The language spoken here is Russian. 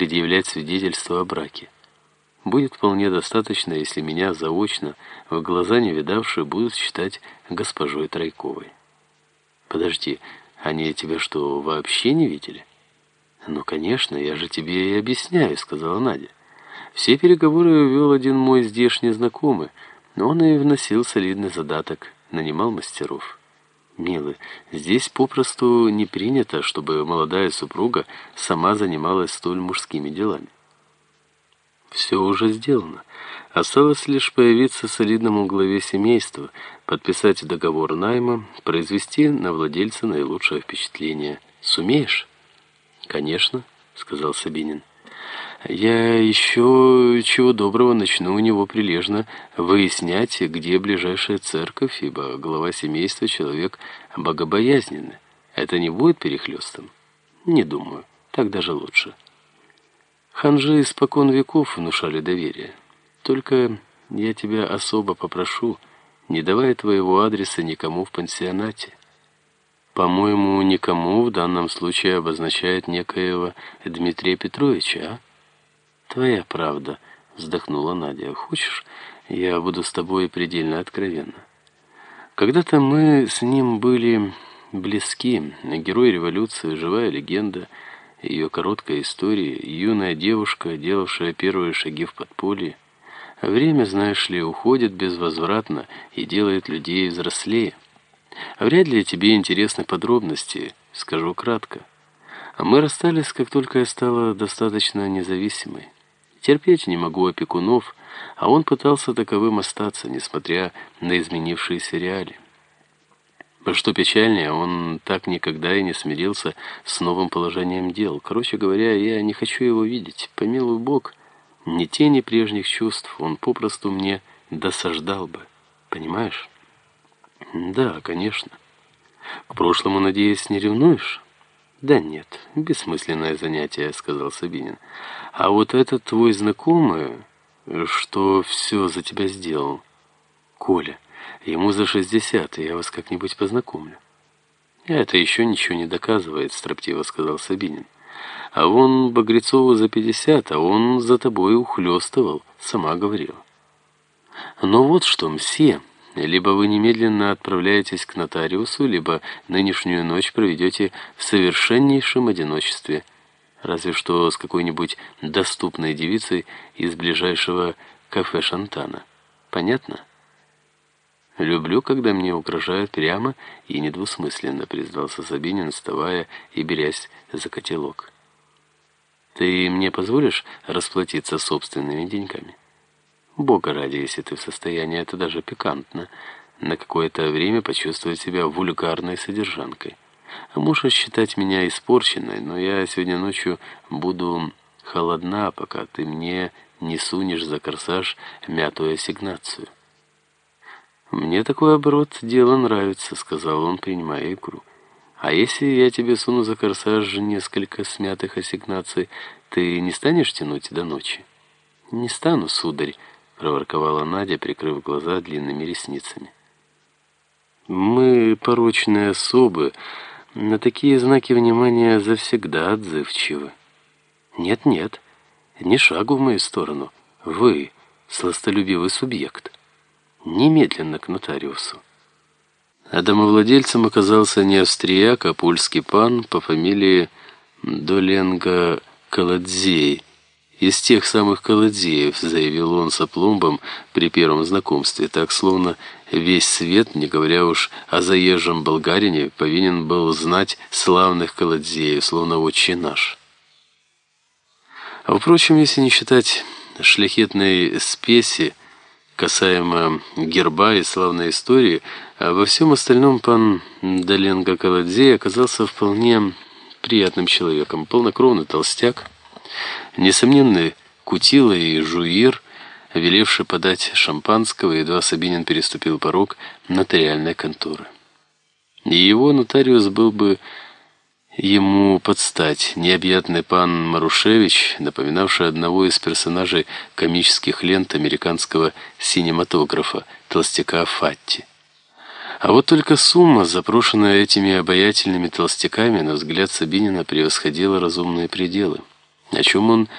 предъявлять свидетельство о браке. Будет вполне достаточно, если меня заочно, в глаза не видавшие, будут считать госпожой Тройковой. Подожди, они тебя что, вообще не видели? Ну, конечно, я же тебе и объясняю, сказала Надя. Все переговоры вел один мой здешний знакомый, но он и вносил солидный задаток, нанимал мастеров. Милый, здесь попросту не принято, чтобы молодая супруга сама занималась столь мужскими делами. Все уже сделано. Осталось лишь появиться солидному главе семейства, подписать договор найма, произвести на владельца наилучшее впечатление. Сумеешь? Конечно, сказал Сабинин. Я еще чего доброго начну у него прилежно выяснять, где ближайшая церковь, ибо глава семейства человек богобоязненный. Это не будет перехлестом? Не думаю. Так даже лучше. Ханжи испокон веков внушали доверие. Только я тебя особо попрошу, не давай твоего адреса никому в пансионате. По-моему, никому в данном случае обозначает некоего Дмитрия Петровича, а? Твоя правда, вздохнула Надя. Хочешь, я буду с тобой предельно откровенна. Когда-то мы с ним были близки. Герой революции, живая легенда, ее короткая история, юная девушка, делавшая первые шаги в подполье. Время, знаешь ли, уходит безвозвратно и делает людей взрослее. Вряд ли тебе интересны подробности, скажу кратко. Мы расстались, как только я стала достаточно независимой. Терпеть не могу опекунов, а он пытался таковым остаться, несмотря на изменившиеся реалии. Что печальнее, он так никогда и не смирился с новым положением дел. Короче говоря, я не хочу его видеть. Помилуй Бог, ни тени прежних чувств, он попросту мне досаждал бы. Понимаешь? Да, конечно. К прошлому, надеюсь, не ревнуешь? «Да нет, бессмысленное занятие», — сказал Сабинин. «А вот этот твой знакомый, что все за тебя сделал, Коля, ему за шестьдесят, я вас как-нибудь познакомлю». «Это еще ничего не доказывает», — строптиво сказал Сабинин. «А вон Багрецову за пятьдесят, а он за тобой ухлёстывал, сама говорила». «Но вот что, мсье...» Либо вы немедленно отправляетесь к нотариусу, либо нынешнюю ночь проведете в совершеннейшем одиночестве. Разве что с какой-нибудь доступной девицей из ближайшего кафе Шантана. Понятно? «Люблю, когда мне угрожают прямо и недвусмысленно», признался Сабинин, вставая и берясь за котелок. «Ты мне позволишь расплатиться собственными деньгами?» Бога ради, если ты в состоянии, это даже пикантно, на какое-то время почувствовать себя вульгарной содержанкой. А можешь считать меня испорченной, но я сегодня ночью буду холодна, пока ты мне не сунешь за корсаж мятую ассигнацию. «Мне такой оборот дела нравится», — сказал он, принимая игру. «А если я тебе суну за корсаж несколько смятых ассигнаций, ты не станешь тянуть до ночи?» «Не стану, сударь», проворковала Надя, прикрыв глаза длинными ресницами. «Мы порочные особы, на такие знаки внимания завсегда отзывчивы. Нет-нет, ни шагу в мою сторону. Вы, сластолюбивый субъект, немедленно к нотариусу». А домовладельцем оказался не австрияк, а польский пан по фамилии Доленга Каладзей – из тех самых колодеев, заявил он с опломбом при первом знакомстве, так словно весь свет, не говоря уж о заезжем болгарине, повинен был знать славных колодеев, словно отче наш. А впрочем, если не считать шляхетной спеси, касаемо герба и славной истории, а во всем остальном пан Доленго Колодзей оказался вполне приятным человеком, полнокровный толстяк, Несомненный Кутила и Жуир, велевший подать шампанского, едва Сабинин переступил порог нотариальной конторы. И его нотариус был бы ему подстать, необъятный пан Марушевич, напоминавший одного из персонажей комических лент американского синематографа, толстяка Фатти. А вот только сумма, запрошенная этими обаятельными толстяками, на взгляд Сабинина превосходила разумные пределы. О чем он